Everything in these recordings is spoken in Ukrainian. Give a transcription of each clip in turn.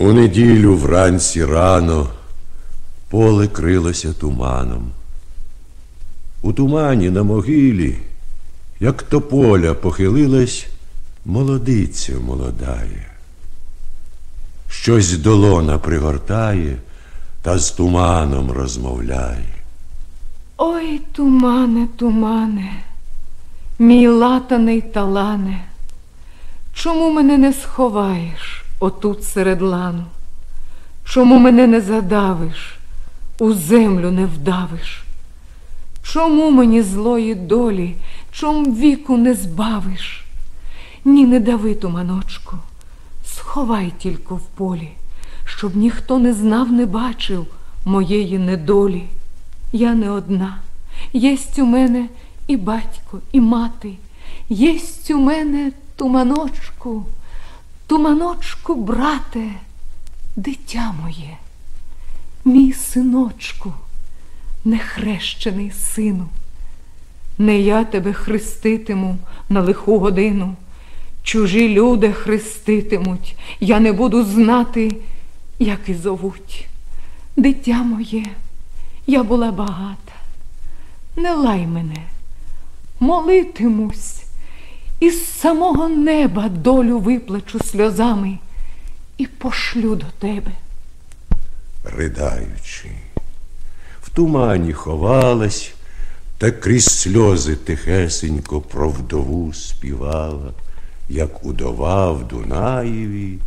У неділю вранці рано поле крилося туманом. У тумані на могилі, як тополя похилилась, молодиця молодає. Щось долона пригортає та з туманом розмовляє. Ой, тумане, тумане, мій латаний талане, чому мене не сховаєш отут серед лану? Чому мене не задавиш, у землю не вдавиш? Чому мені злої долі, чом віку не збавиш? Ні, не дави туманочку, сховай тільки в полі, щоб ніхто не знав, не бачив моєї недолі. Я не одна. Єсть у мене і батько, і мати. Єсть у мене туманочку, туманочку, брате, дитя моє, мій синочку, нехрещений сину. Не я тебе хреститиму на лиху годину. Чужі люди хреститимуть, я не буду знати, як і зовуть. Дитя моє. Я була багата, не лай мене, молитимусь, із самого неба долю виплачу сльозами і пошлю до тебе. Ридаючи, в тумані ховалась, та крізь сльози тихесенько про вдову співала, як удова в Дунаєві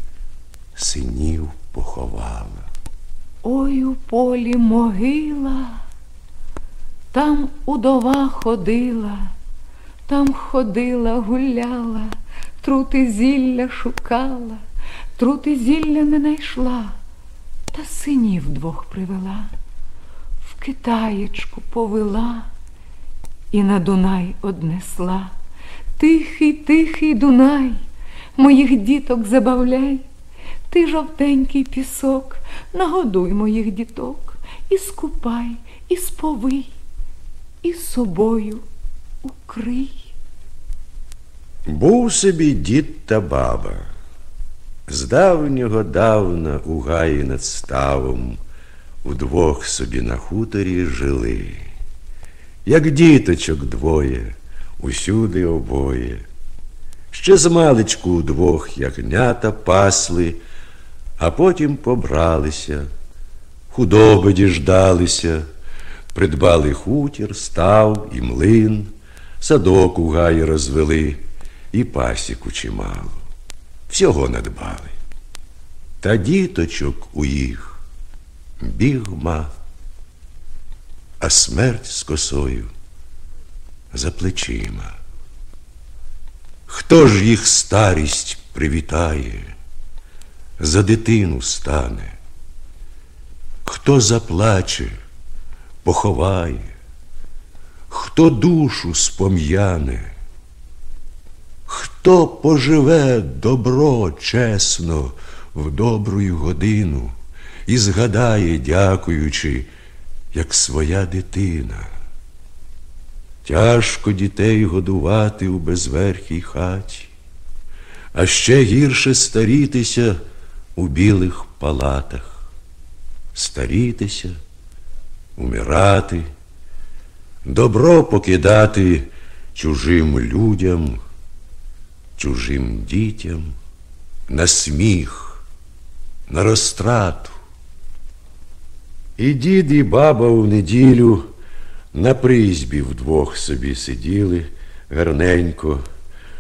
синів поховала. Ой у полі могила, там удова ходила, там ходила, гуляла, трути зілля шукала, трути зілля не найшла, та синів двох привела, в Китаєчку повела і на Дунай однесла. Тихий, тихий Дунай, моїх діток забавляй. Ти жовтенький пісок, нагодуй моїх діток, і скупай, і сповий, і собою укрий. Був собі дід та баба, з давнього давна у гаї над ставом удвох собі на хуторі жили, як діточок двоє, усюди обоє. Ще з маличку удвох ягнята пасли а потім побралися, худоби діждалися, придбали хутір, став і млин, садок у гаї розвели і пасіку чимало. Всього надбали. Та діточок у їх бігма, а смерть з косою за плечима. Хто ж їх старість привітає? за дитину стане, хто заплаче, поховає, хто душу спом'яне, хто поживе добро чесно в добрую годину і згадає, дякуючи, як своя дитина. Тяжко дітей годувати у безверхій хаті, а ще гірше старітися у білих палатах, старітися, умирати, добро покидати чужим людям, чужим дітям, на сміх, на розтрату. І дід, і баба у неділю на призьбі вдвох собі сиділи гарненько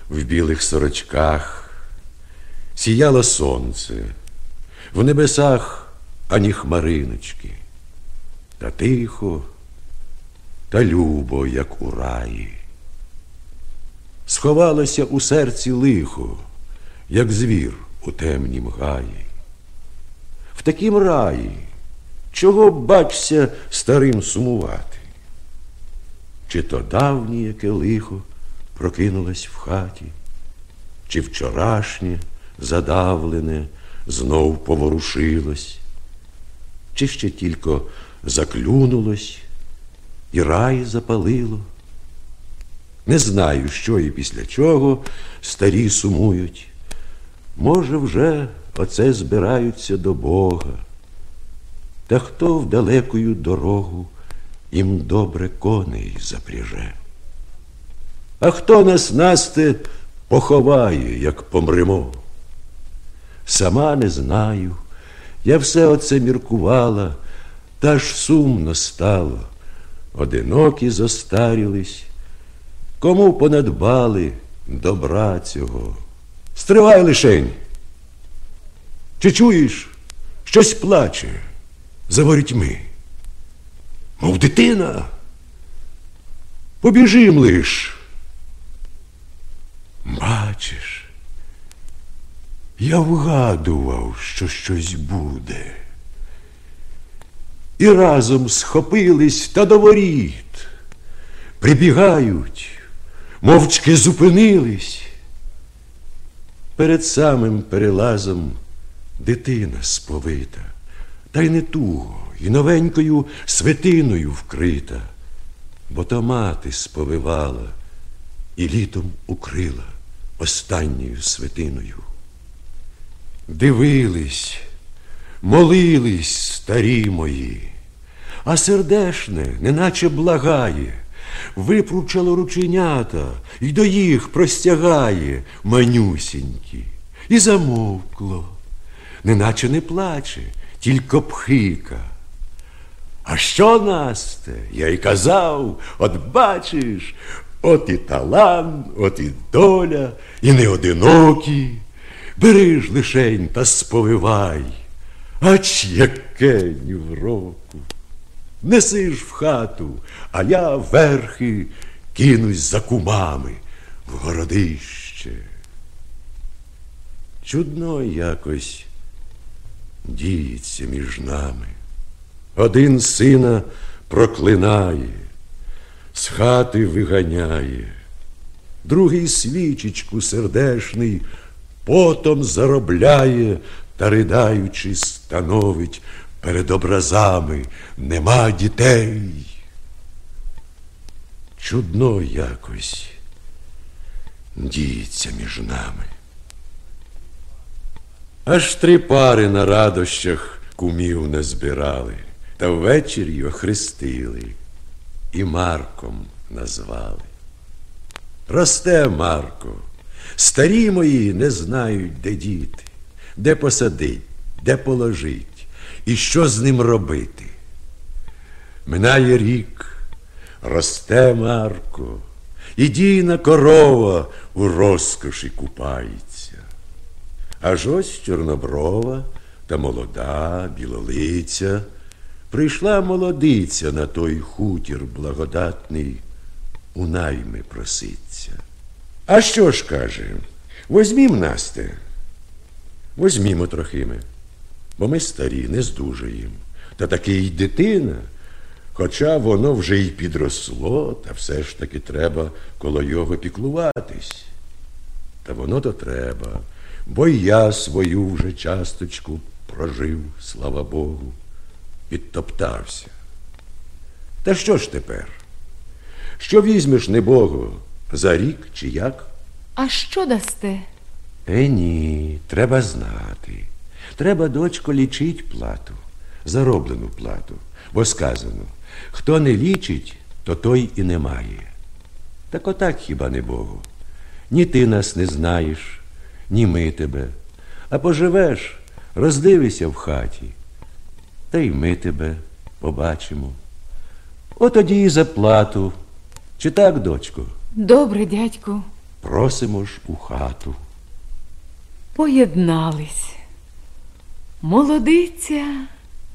в білих сорочках. Сіяло сонце в небесах ані хмариночки, та тихо, та любо, як у раї. Сховалося у серці лихо, як звір у темнім гаї. В такім раї, чого бачся старим сумувати? Чи то давнє яке лихо прокинулось в хаті, чи вчорашнє задавлене знов поворушилось, чи ще тільки заклюнулось і рай запалило. Не знаю, що і після чого старі сумують, Може, вже оце збираються до Бога. Та хто в далекою дорогу їм добре коней запряже? А хто нас насте поховає, як помремо? Сама не знаю, я все оце міркувала, та ж сумно стало. Одинокі зостарілись, кому понадбали добра цього. Стривай лишень. Чи чуєш, щось плаче за ворітьми? Мов дитина. Побіжим лиш. Бачиш, я вгадував, що щось буде. І разом схопились та до воріт. Прибігають, мовчки зупинились. Перед самим перелазом дитина сповита, та й не туго, і новенькою свитиною вкрита, бо то мати сповивала і літом укрила останньою свитиною. Дивились, молились старі мої, а сердешне, неначе благає, випручало рученята й до їх простягає манюсінькі, і замовкло, неначе не плаче, тільки пхика. А що, Насте? Я й казав, от бачиш, от і талант, от і доля, і не одинокі. Бери ж лишень та сповивай, ач яке ні в року. Неси ж в хату, а я верхи кинусь за кумами в городище. Чудно якось діється між нами. Один сина проклинає, з хати виганяє, другий свічечку сердешний потом заробляє та ридаючи становить перед образами нема дітей. Чудно якось діється між нами. Аж три пари на радощах кумів не збирали, та ввечері охрестили і Марком назвали. Росте Марко, старі мої не знають, де діти, де посадить, де положить і що з ним робити. Минає рік, росте Марко, і дійна корова у розкоші купається. Аж ось чорноброва та молода білолиця прийшла молодиця на той хутір благодатний у найми проситься. А що ж каже? Возьмім Насте, возьмімо трохими, бо ми старі, не здужаєм. Та таки й дитина, хоча воно вже й підросло, та все ж таки треба коло його піклуватись. Та воно то треба, бо й я свою вже часточку прожив, слава Богу, підтоптався. Та що ж тепер? Що візьмеш не Богу за рік чи як? А що дасте? Е, ні, треба знати. Треба, дочко, лічить плату, зароблену плату, бо сказано, хто не лічить, то той і не має. Так отак хіба не Богу. Ні ти нас не знаєш, ні ми тебе. А поживеш, роздивися в хаті, та й ми тебе побачимо. От тоді і за плату. Чи так, дочко? Добре, дядьку, Просимо ж у хату. поєднались. Молодиця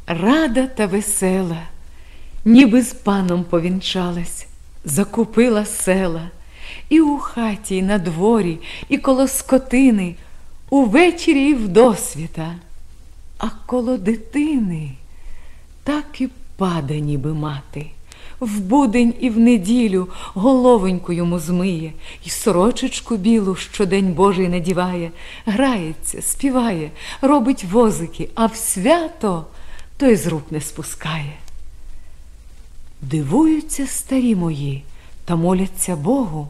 рада та весела, ніби з паном повінчалась, закупила села, і у хаті, і на дворі, і коло скотини, увечері і вдосвіта. А коло дитини так і пада, ніби мати. В будень і в неділю головоньку йому змиє, І сорочечку білу щодень Божий надіває, грається, співає, робить возики, а в свято той з рук не спускає. Дивуються старі мої та моляться Богу,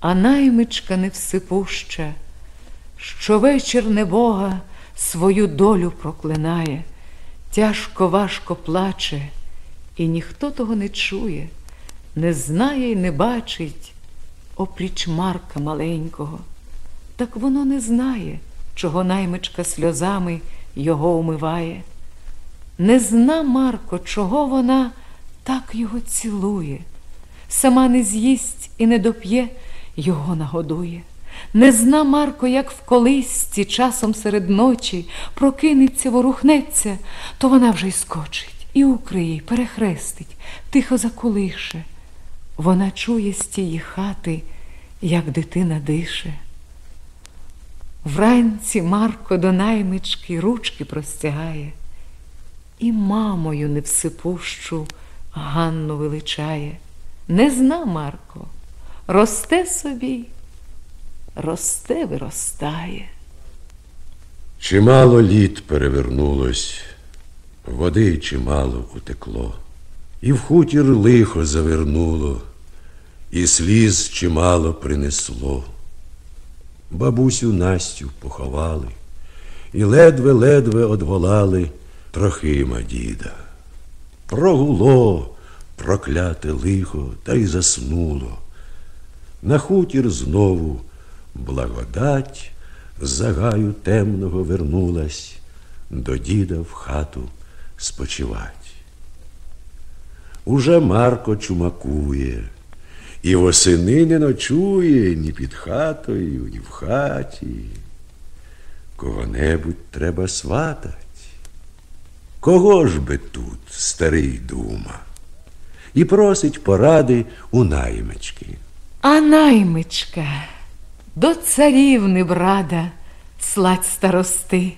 а наймичка невсипуща Щовечір небога свою долю проклинає, тяжко важко плаче, і ніхто того не чує, не знає й не бачить опріч Марка маленького. Так воно не знає, чого наймичка сльозами його умиває. Не зна Марко, чого вона так його цілує, сама не з'їсть і не доп'є, його нагодує. Не зна Марко, як в колисці часом серед ночі прокинеться, ворухнеться, то вона вже й скочить, і укриє, перехрестить, тихо заколише. Вона чує з тієї хати, як дитина дише. Вранці Марко до наймички ручки простягає, і мамою невсипущу Ганну величає. Не зна Марко, росте собі, росте виростає. Чимало літ перевернулось, води чимало утекло, і в хутір лихо завернуло, і сліз чимало принесло. Бабусю Настю поховали, і ледве-ледве одволали трохима діда. Прогуло прокляте лихо та й заснуло. На хутір знову благодать з загаю темного вернулась до діда в хату спочивать. Уже Марко чумакує, і восени не ночує ні під хатою, ні в хаті. Кого-небудь треба сватать. Кого ж би тут старий дума? І просить поради у наймички. А наймичка до царівни брада, сладь старости.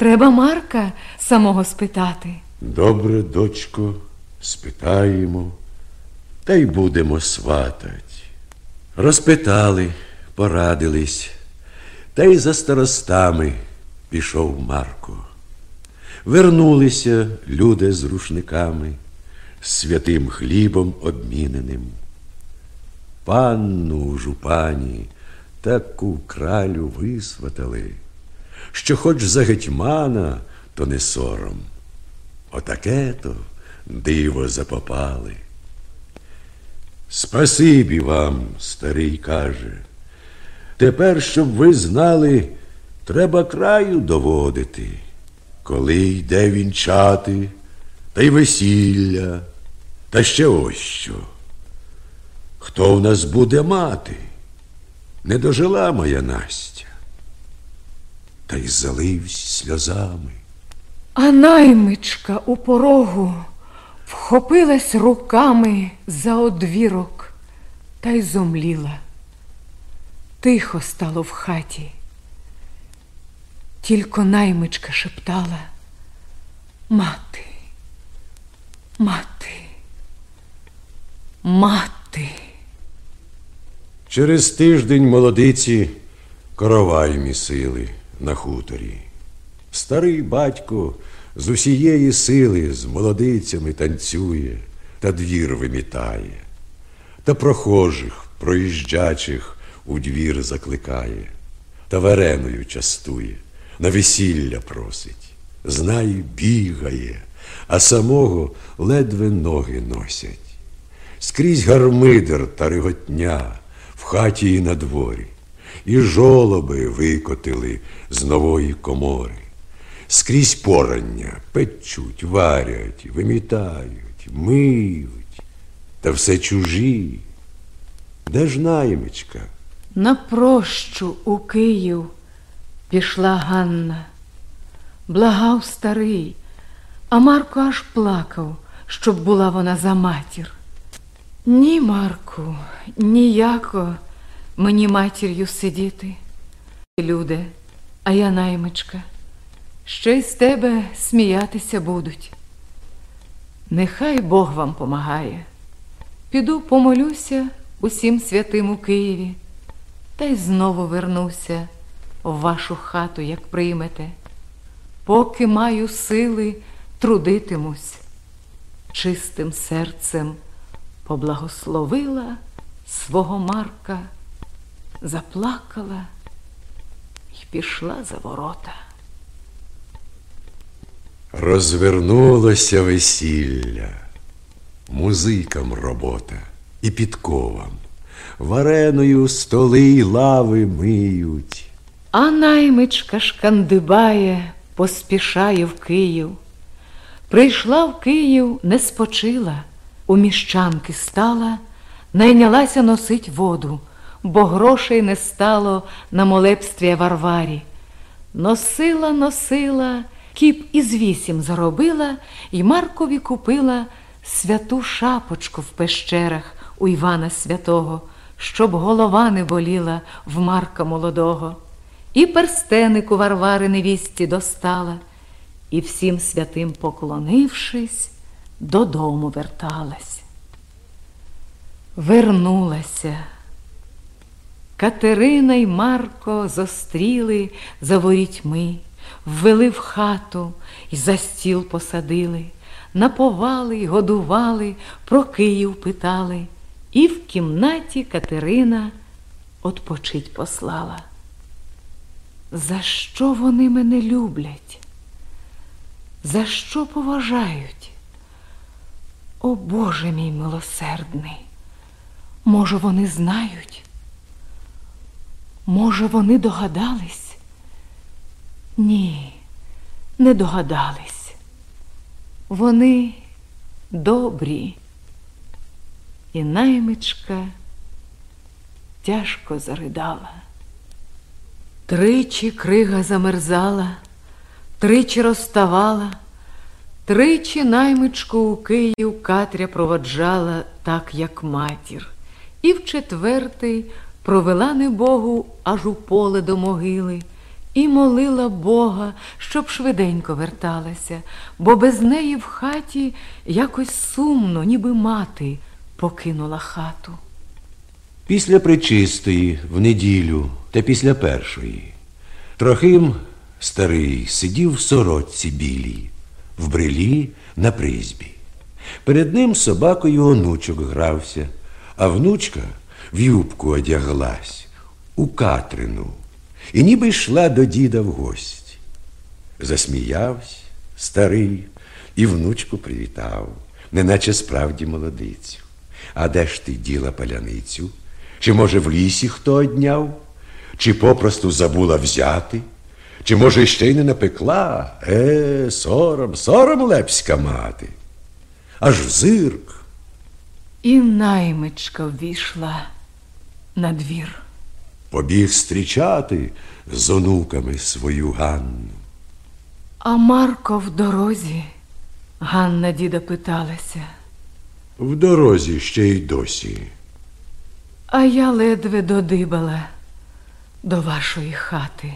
Треба Марка самого спитати. Добре, дочко, спитаємо, та й будемо сватать. Розпитали, порадились, та й за старостами пішов Марко. Вернулися люди з рушниками, святим хлібом обміненим. Панну жупані таку кралю висватали, що хоч за гетьмана, то не сором. Отаке то диво запопали. Спасибі вам, старий каже. Тепер, щоб ви знали, треба краю доводити, коли йде вінчати, та й весілля, та ще ось що. Хто в нас буде мати? Не дожила моя Настя, та й заливсь сльозами. А наймичка у порогу вхопилась руками за одвірок та й зомліла. Тихо стало в хаті. Тільки наймичка шептала Мати, мати, мати. Через тиждень молодиці коровай місили на хуторі. Старий батько з усієї сили з молодицями танцює та двір вимітає, та прохожих, проїжджачих у двір закликає, та вареною частує, на весілля просить. Знає, бігає, а самого ледве ноги носять. Скрізь гармидер та реготня в хаті і на дворі, і жолоби викотили з нової комори. Скрізь порання печуть, варять, вимітають, миють, та все чужі. Де ж наймичка? На прощу у Київ пішла Ганна. Благав старий, а Марко аж плакав, щоб була вона за матір. Ні, Марку, ніяко мені матір'ю сидіти. Люди, а я наймичка, ще й з тебе сміятися будуть. Нехай Бог вам помагає. Піду помолюся усім святим у Києві, та й знову вернуся в вашу хату, як приймете. Поки маю сили, трудитимусь, чистим серцем поблагословила свого Марка, заплакала й пішла за ворота. Розвернулося весілля, музикам робота і підковам, вареною столи й лави миють. А наймичка шкандибає, поспішає в Київ. Прийшла в Київ, не спочила, у міщанки стала, найнялася носить воду, бо грошей не стало на молебстві Варварі. Носила, носила, кіп із вісім заробила, і Маркові купила святу шапочку в пещерах у Івана Святого, щоб голова не боліла в Марка молодого. І перстеник у Варвари невісті достала, і всім святим поклонившись, додому верталась. Вернулася. Катерина й Марко зостріли за ворітьми, ввели в хату й за стіл посадили, наповали й годували, про Київ питали, і в кімнаті Катерина отпочить послала. За що вони мене люблять? За що поважають? О Боже мій милосердний, може, вони знають? Може, вони догадались? Ні, не догадались. Вони добрі. І наймичка тяжко заридала. Тричі крига замерзала, тричі розставала, тричі наймичку у Київ Катря проводжала, так, як матір, і в четвертий провела небогу аж у поле до могили, і молила Бога, щоб швиденько верталася, бо без неї в хаті якось сумно, ніби мати покинула хату. Після причистої, в неділю та після першої. Трохим старий сидів в сорочці білій, в брилі на призбі. Перед ним собакою онучок грався, а внучка в юбку одяглась у Катрину і ніби йшла до діда в гості. Засміявся старий і внучку привітав, неначе справді молодицю. А де ж ти діла паляницю? Чи, може, в лісі хто одняв? Чи попросту забула взяти? Чи, може, ще й не напекла? Е, сором, сором лепська мати. Аж зирк. І наймичка ввійшла на двір. Побіг зустрічати з онуками свою Ганну. А Марко в дорозі, Ганна діда питалася, В дорозі ще й досі. а я ледве додибала до вашої хати.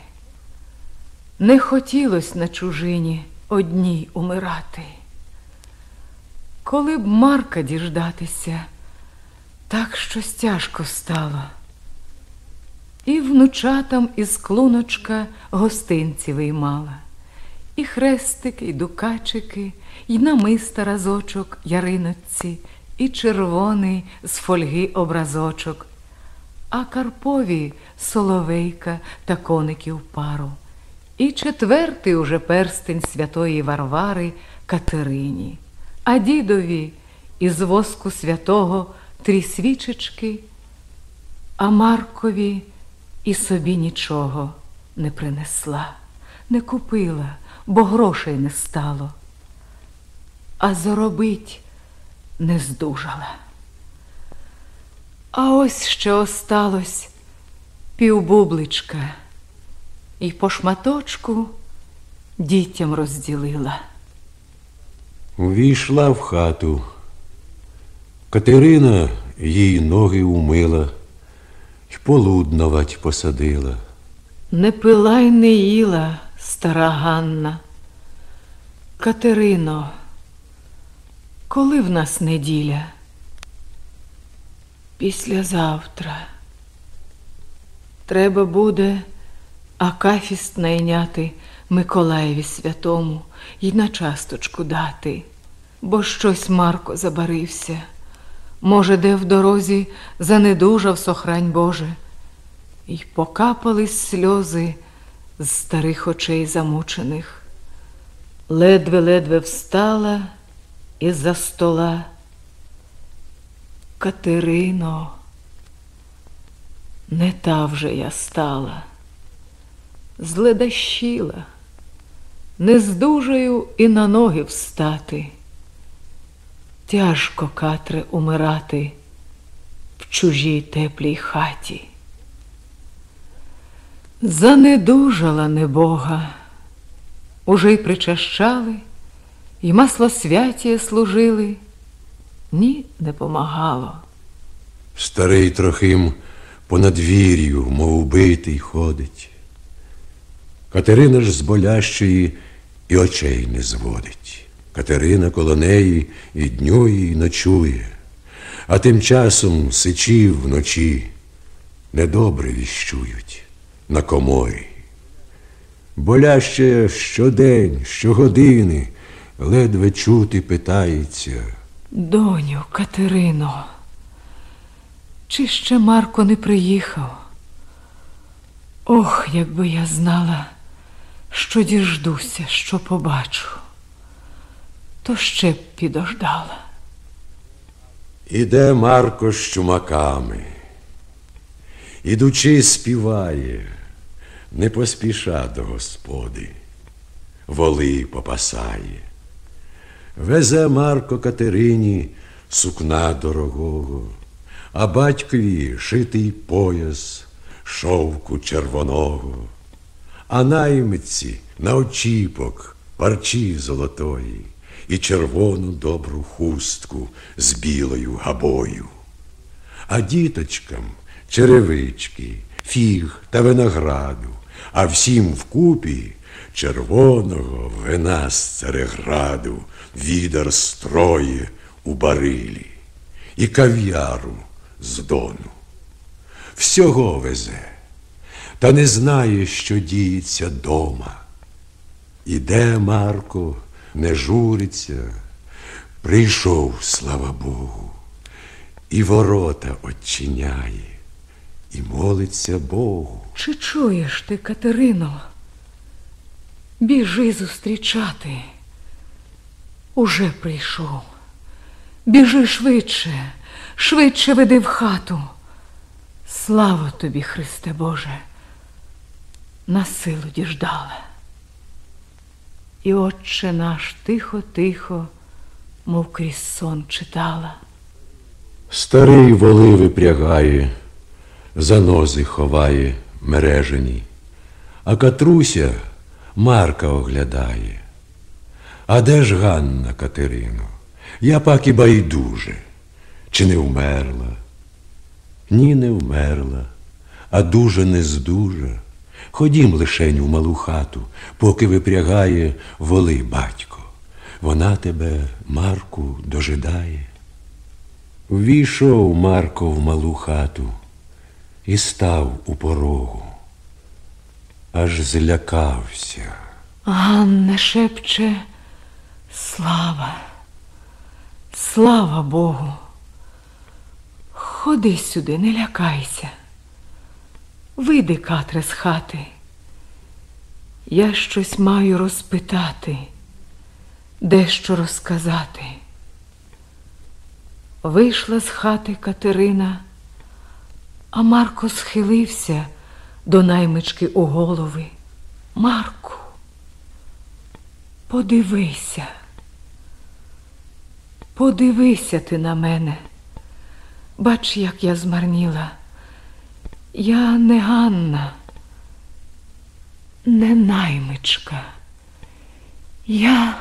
Не хотілось на чужині одній умирати. Коли б Марка діждатися, так щось тяжко стало. І внучатам із клуночка гостинці виймала, і хрестики, і дукачики, і намиста разочок яриночці, і червоний з фольги образочок, а Карпові соловейка та коників пару, і четвертий уже перстень святої Варвари Катерині, а дідові із воску святого три свічечки, а Маркові і собі нічого не принесла, не купила, бо грошей не стало, а заробить не здужала. А ось ще осталось півбубличка, і по шматочку дітям розділила. Увійшла в хату. Катерина їй ноги умила й полудновать посадила. Не пила й не їла стара Ганна. Катерино, коли в нас неділя? Післязавтра. Треба буде акафіст найняти Миколаєві святому й на часточку дати, бо щось Марко забарився. Може, де в дорозі занедужав сохрань Боже, й покапались сльози з старих очей замучених, ледве-ледве встала із-за стола. Катерино, не та вже я стала, зледащила, не здужаю і на ноги встати. Тяжко, Катре, умирати в чужій теплій хаті. Занедужала небога, уже й причащали, і масло святіє служили, ні не помагало. Старий трохим по надвір'ю, мов битий, ходить. Катерина ж з болящої і очей не зводить. Катерина коло неї і днює, і ночує, а тим часом сичі вночі недобре віщують на коморі. Боляще щодень, щогодини ледве чути питається. Доню, Катерино, чи ще Марко не приїхав? Ох, якби я знала, що діждуся, що побачу, то ще б підождала. Іде Марко з чумаками, ідучи, співає, не поспіша до господи, воли попасає. Везе Марко Катерині сукна дорогого, а батькові шитий пояс шовку червоного, а наймиці на очіпок парчі золотої і червону добру хустку з білою габою. А діточкам черевички, фіг та винограду, а всім вкупі червоного вина з цареграду відер строє у барилі і кав'яру з дону. Всього везе, та не знає, що діється дома. Іде Марко, не журиться, прийшов, слава Богу, і ворота очиняє, і молиться Богу. Чи чуєш ти, Катерино? Біжи зустрічати. Уже прийшов. Біжи швидше, швидше веди в хату. Слава тобі, Христе Боже, на силу діждала. І Отче наш тихо-тихо, мов крізь сон читала. Старий воли випрягає, занози ховає мережені, а Катруся Марка оглядає. А де ж Ганна Катерино? Я пак і байдуже, чи не вмерла? Ні, не вмерла, а дуже не здужа. Ходім лишень у малу хату, поки випрягає воли батько. Вона тебе, Марку, дожидає. Ввійшов Марко в малу хату і став у порогу, аж злякався. Ганна шепче, слава, слава Богу. Ходи сюди, не лякайся. Вийди, Катре, з хати. Я щось маю розпитати, дещо розказати. Вийшла з хати Катерина, а Марко схилився до наймички у голови. Марку, подивися, подивися ти на мене. Бач, як я змарніла. Я не Ганна, не наймичка. Я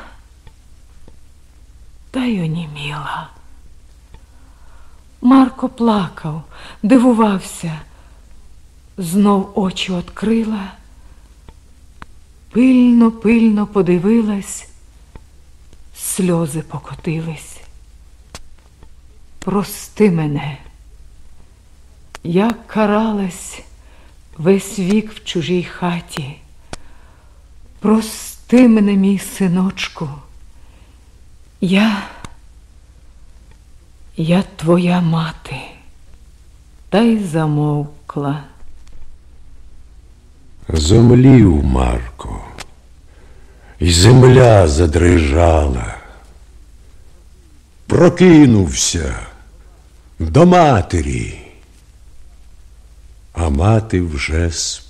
та й. Марко плакав, дивувався, знов очі открила, пильно, пильно подивилась, сльози покотились. Прости мене, я каралась весь вік в чужій хаті. Прости мене, мій синочку, я, я твоя мати, та й замовкла. Зомлів Марко, і земля задрижала. Прокинувся до матері, а мати вже спала.